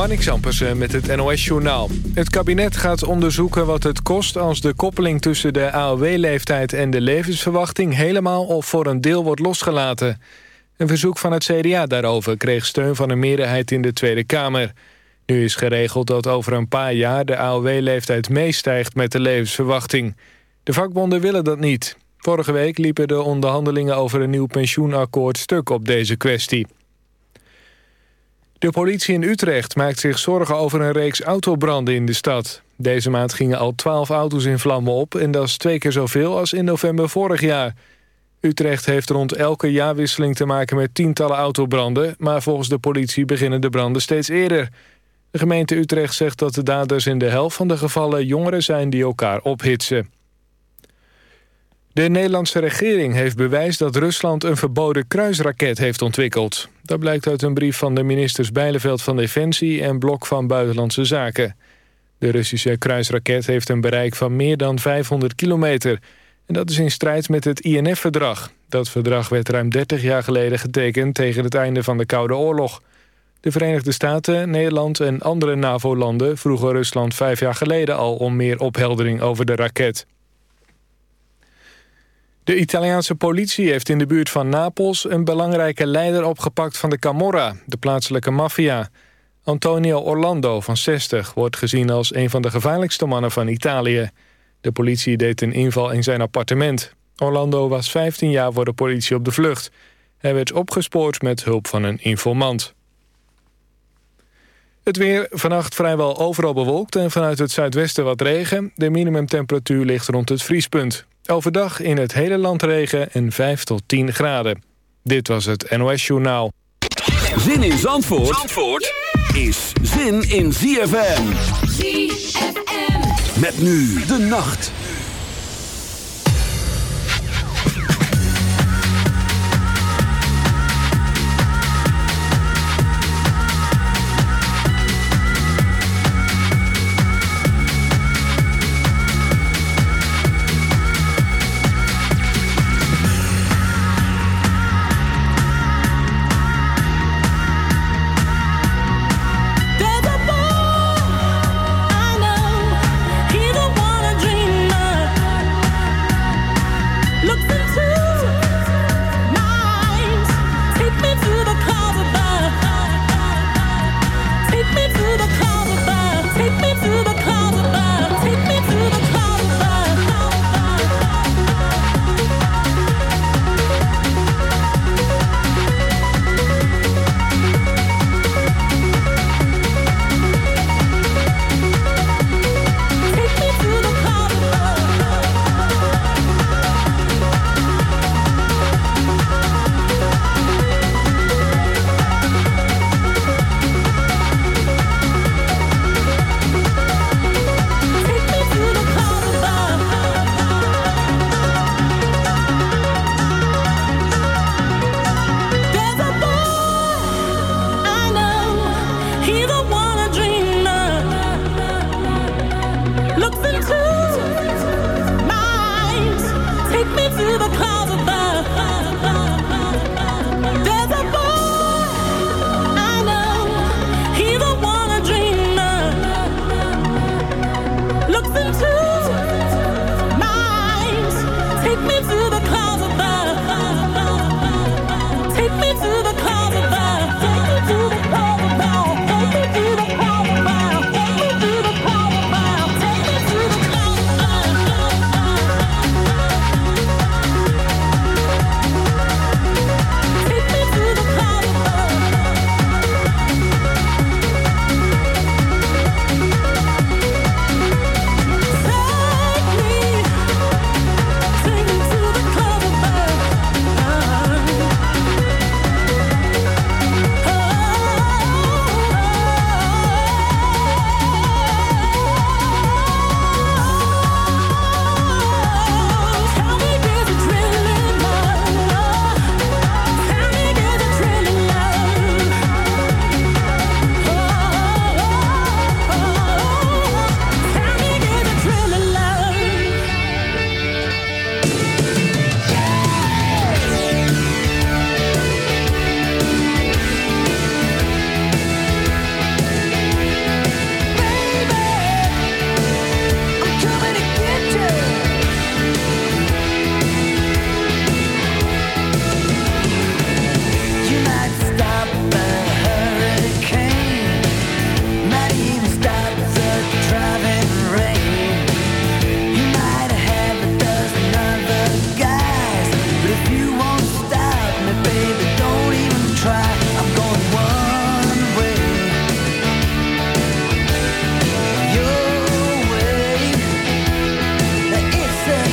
Marnik Zampersen met het NOS-journaal. Het kabinet gaat onderzoeken wat het kost als de koppeling tussen de AOW-leeftijd en de levensverwachting helemaal of voor een deel wordt losgelaten. Een verzoek van het CDA daarover kreeg steun van een meerderheid in de Tweede Kamer. Nu is geregeld dat over een paar jaar de AOW-leeftijd meestijgt met de levensverwachting. De vakbonden willen dat niet. Vorige week liepen de onderhandelingen over een nieuw pensioenakkoord stuk op deze kwestie. De politie in Utrecht maakt zich zorgen over een reeks autobranden in de stad. Deze maand gingen al twaalf auto's in vlammen op... en dat is twee keer zoveel als in november vorig jaar. Utrecht heeft rond elke jaarwisseling te maken met tientallen autobranden... maar volgens de politie beginnen de branden steeds eerder. De gemeente Utrecht zegt dat de daders in de helft van de gevallen jongeren zijn die elkaar ophitsen. De Nederlandse regering heeft bewijs dat Rusland een verboden kruisraket heeft ontwikkeld. Dat blijkt uit een brief van de ministers Bijleveld van Defensie en Blok van Buitenlandse Zaken. De Russische kruisraket heeft een bereik van meer dan 500 kilometer. En dat is in strijd met het INF-verdrag. Dat verdrag werd ruim 30 jaar geleden getekend tegen het einde van de Koude Oorlog. De Verenigde Staten, Nederland en andere NAVO-landen vroegen Rusland vijf jaar geleden al om meer opheldering over de raket. De Italiaanse politie heeft in de buurt van Napels... een belangrijke leider opgepakt van de Camorra, de plaatselijke maffia. Antonio Orlando van 60 wordt gezien als een van de gevaarlijkste mannen van Italië. De politie deed een inval in zijn appartement. Orlando was 15 jaar voor de politie op de vlucht. Hij werd opgespoord met hulp van een informant. Het weer vannacht vrijwel overal bewolkt en vanuit het zuidwesten wat regen. De minimumtemperatuur ligt rond het vriespunt. Overdag in het hele land regen en 5 tot 10 graden. Dit was het NOS Journaal. Zin in Zandvoort, Zandvoort is zin in ZFM. ZFM. Met nu de nacht.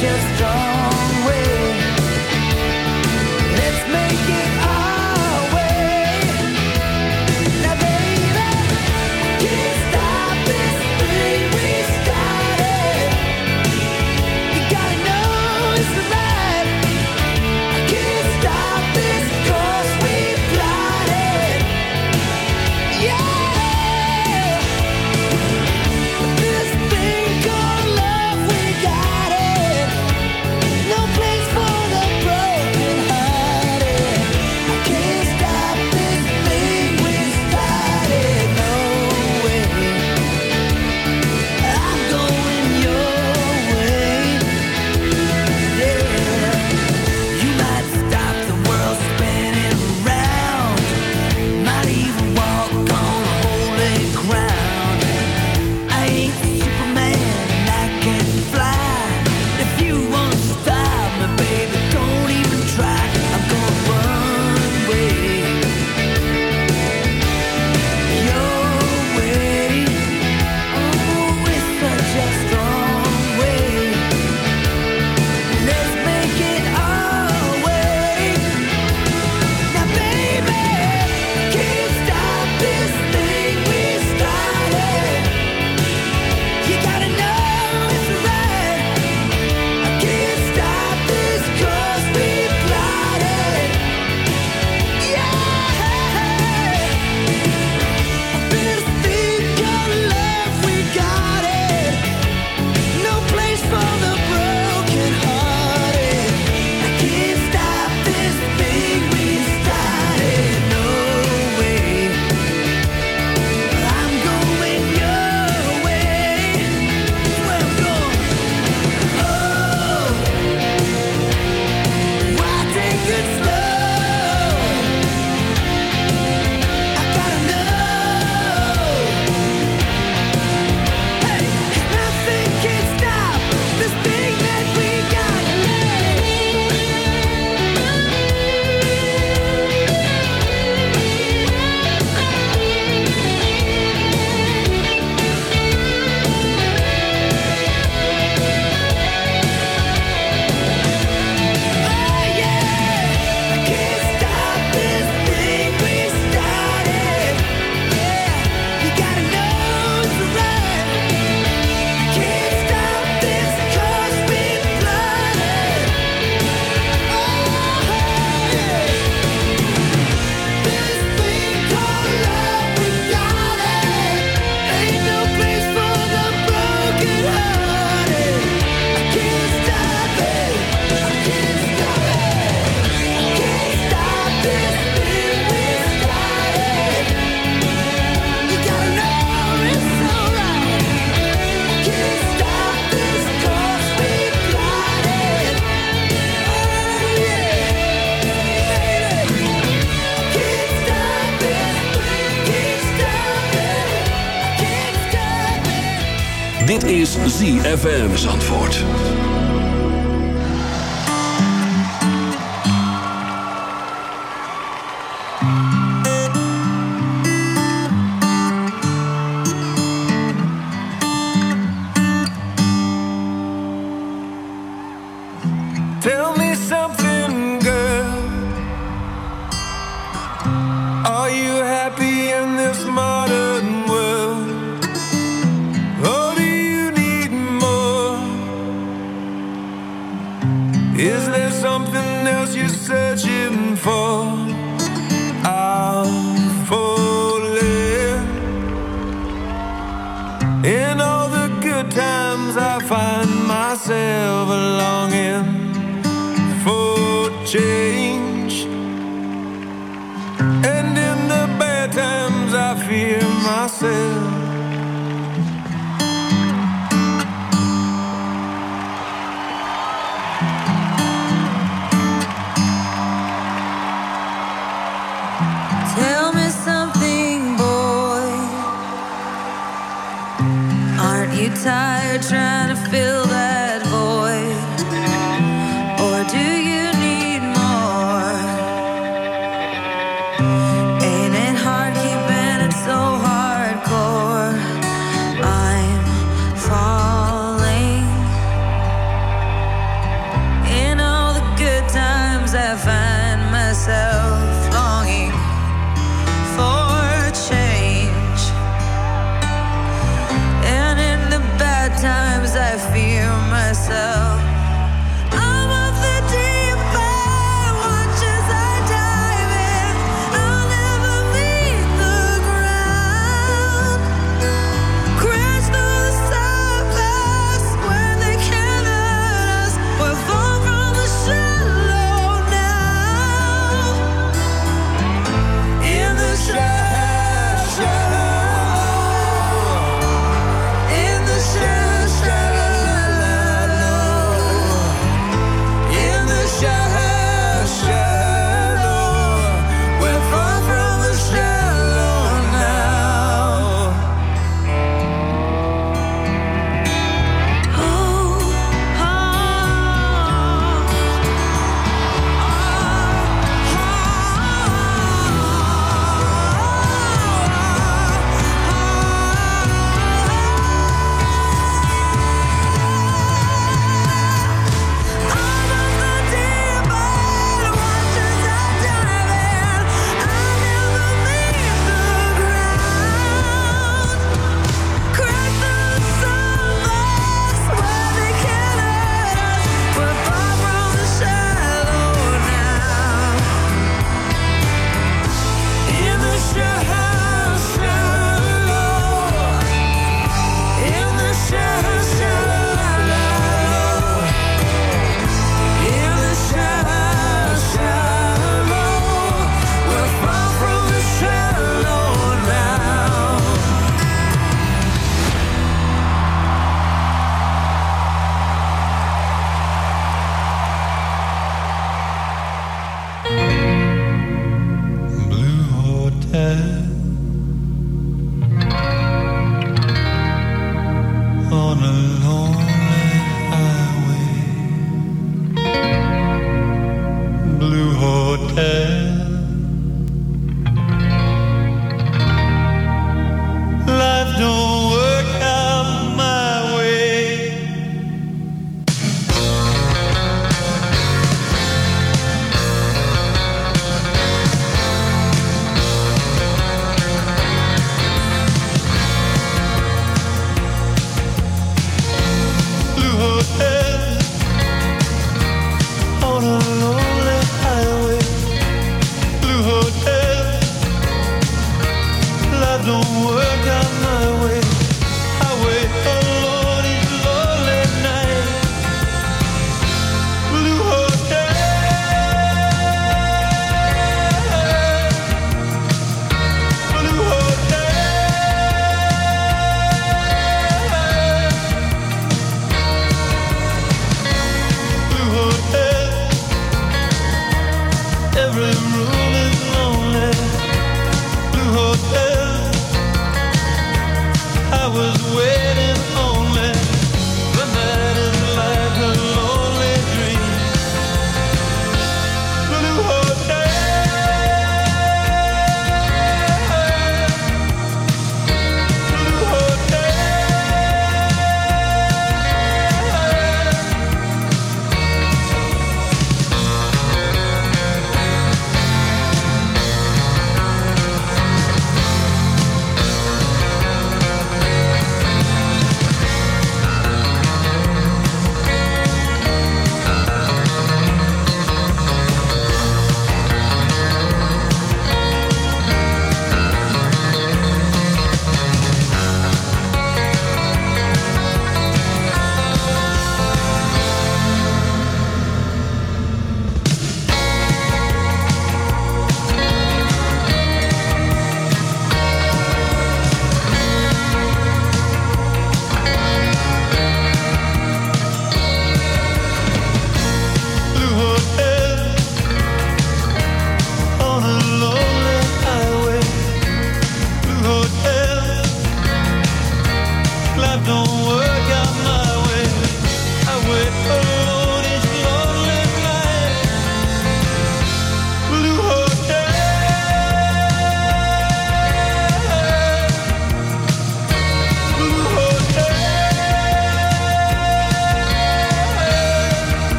just FM Zandvoort. Tell me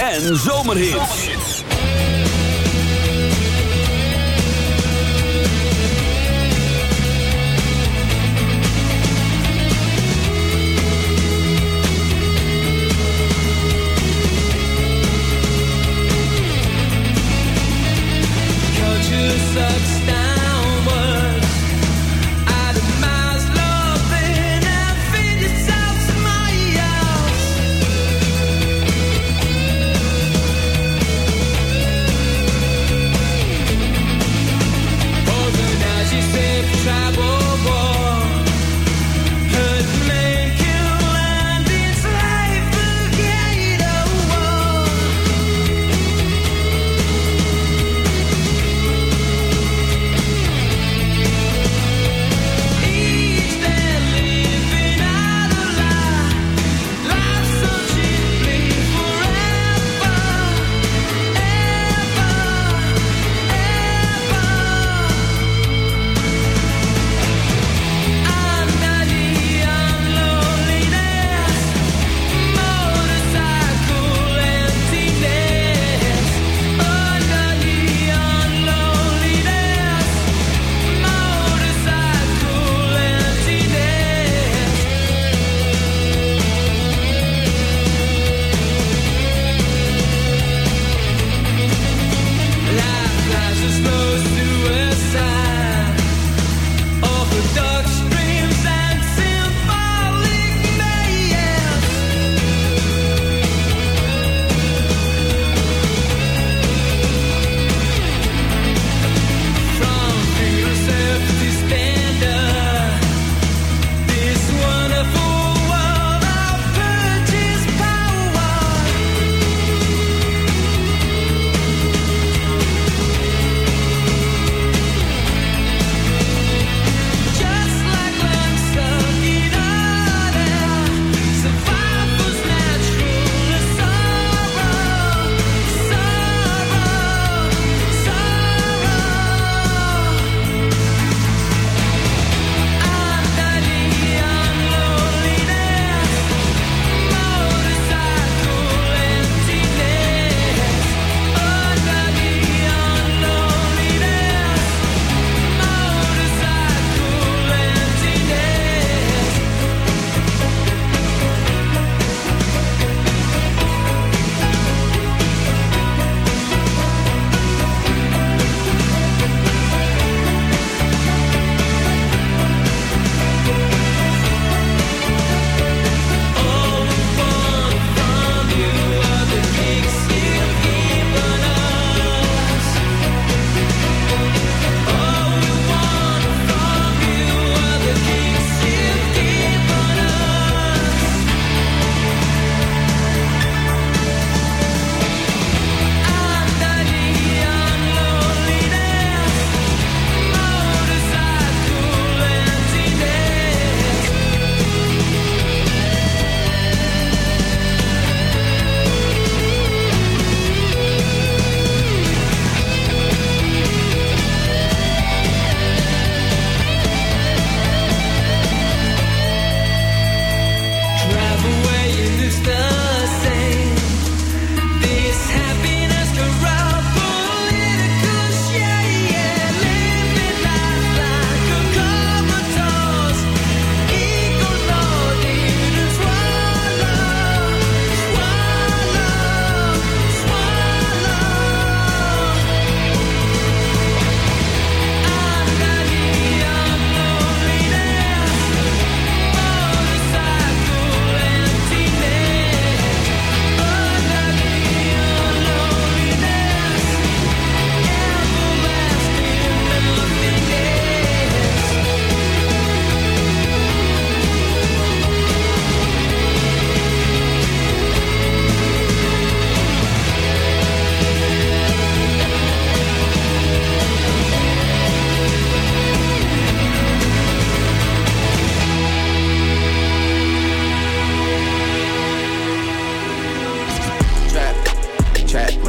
en zomerhits.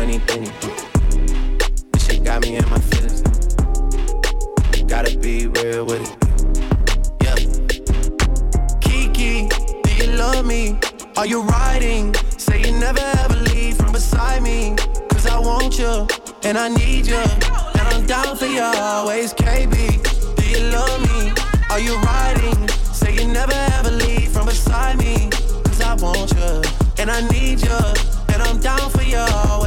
anything. This shit got me in my feelings. Gotta be real with it. Yeah. Kiki, do you love me? Are you riding? Say you never ever leave from beside me. Cause I want you, and I need you. And I'm down for you always, KB. Do you love me? Are you riding? Say you never ever leave from beside me. Cause I want you, and I need you. And I'm down for you always.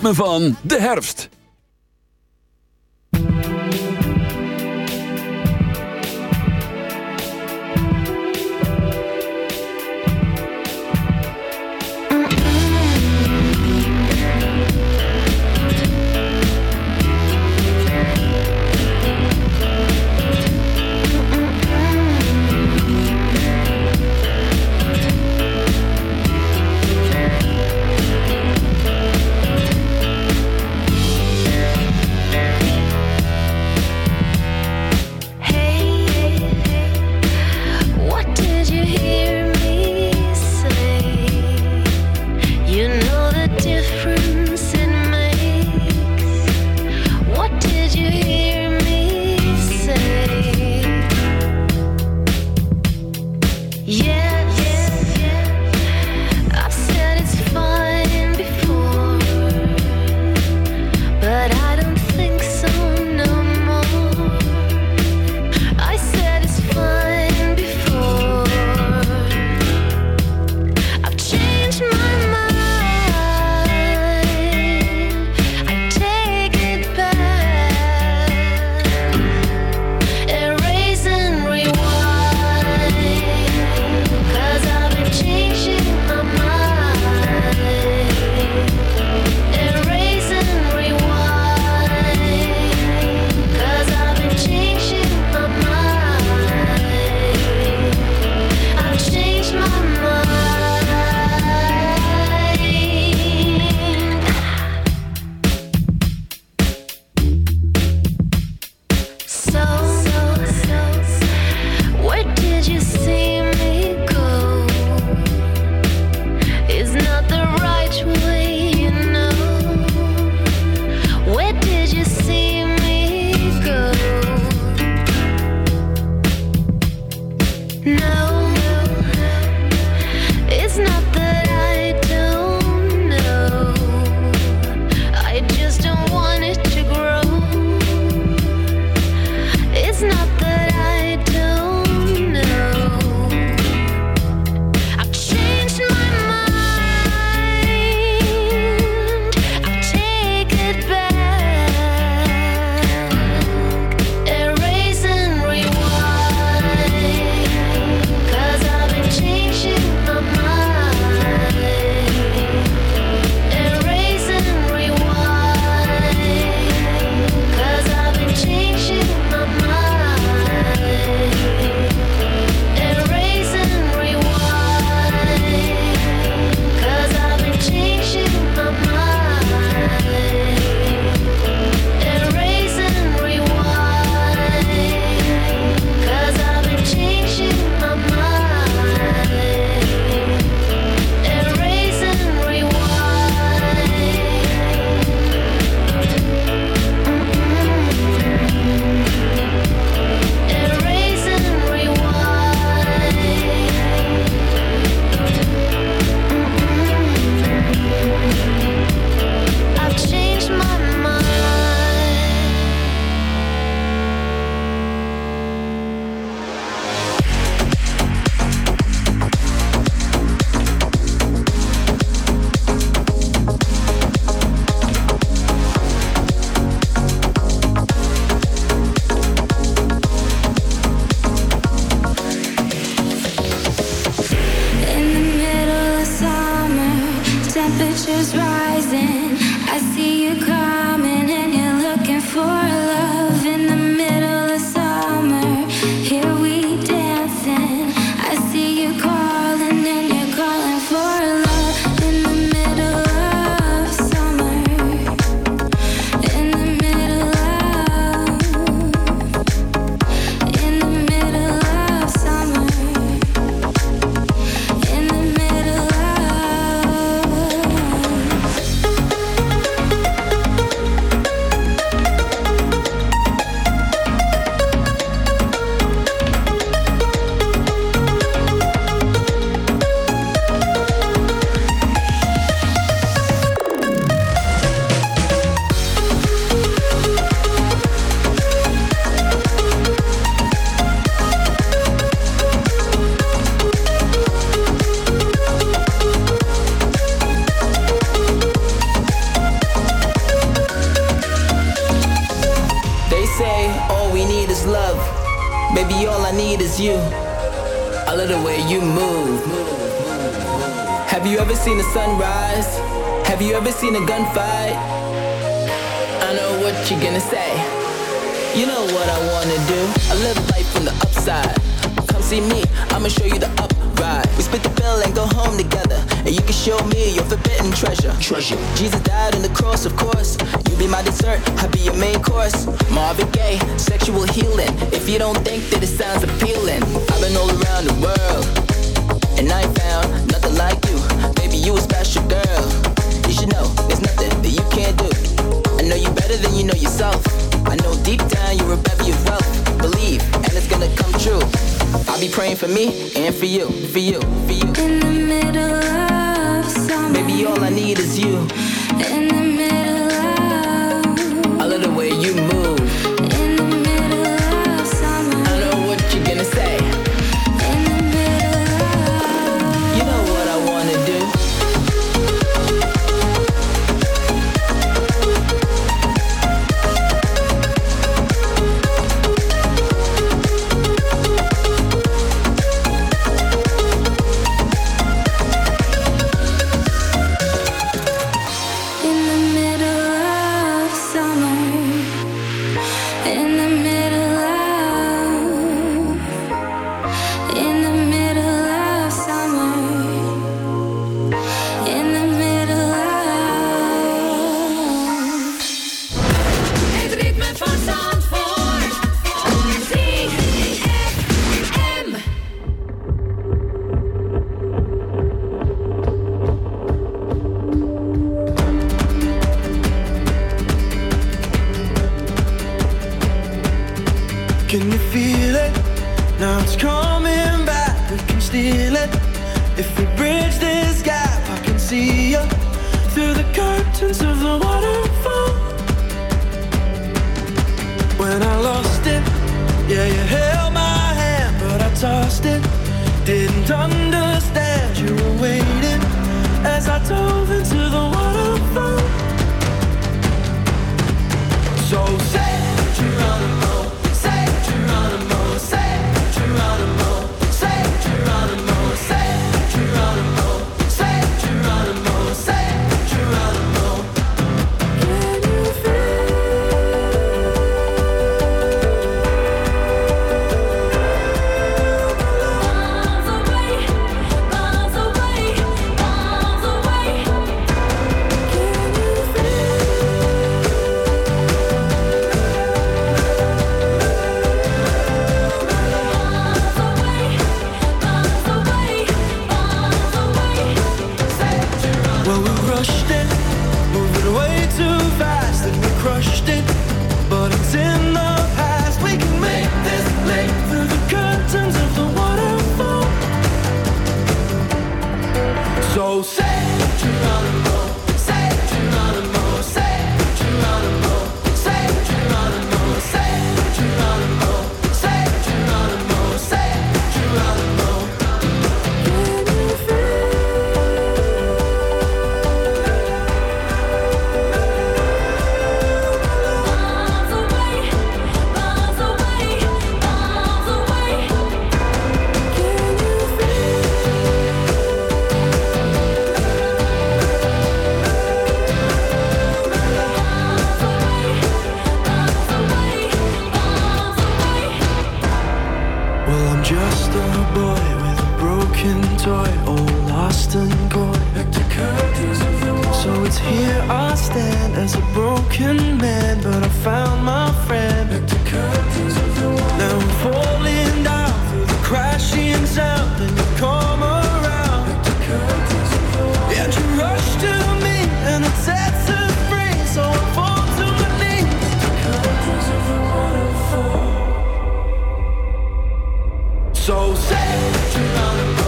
ritme van de herfst. now. be praying for me and for you, for you, for you. In the middle of summer. All I need is you. In the middle So say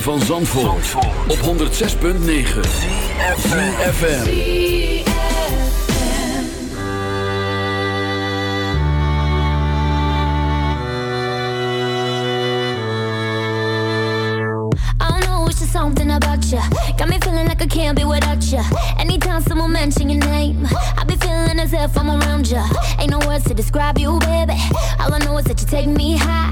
van Zandvoort, op 106.9 ZFM. I know, it's just something about you. Got me feeling like I can't be without you. Anytime someone mention your name, I be feeling as if I'm around you. Ain't no words to describe you, baby. All I know is that you take me high.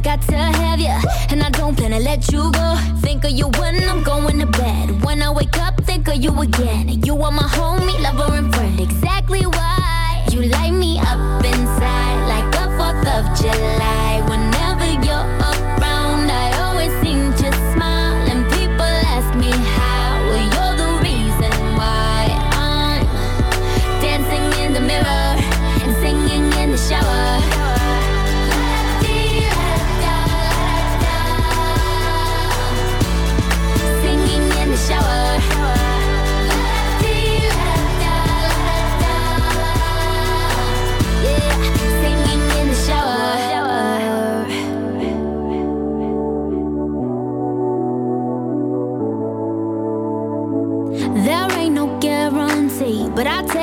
I got to have you. And I don't plan to let you go. Think of you when I'm going to bed. When I wake up, think of you again. You are my homie, lover, and friend. Exactly why you light me up inside like the 4th of July. Whenever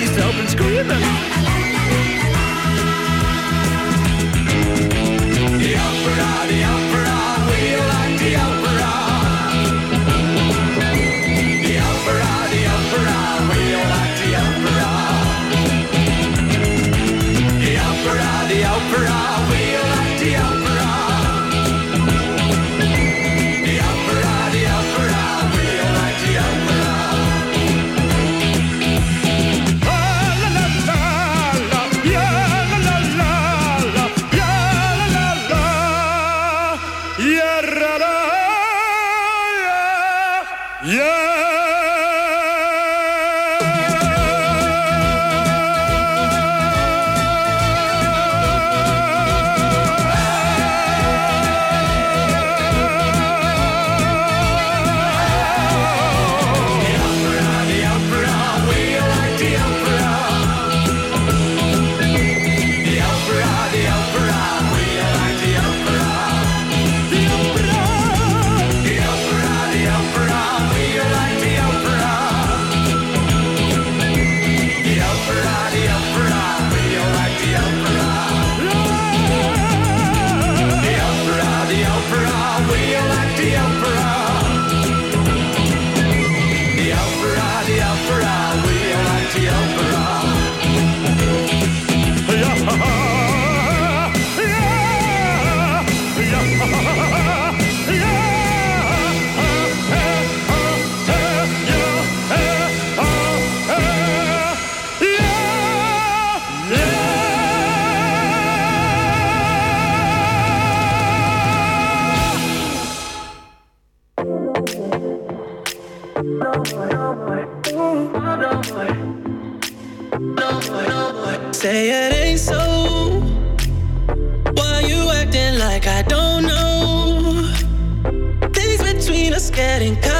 Fatties open screaming. say it ain't so. Why you acting like I don't know? Things between us getting caught.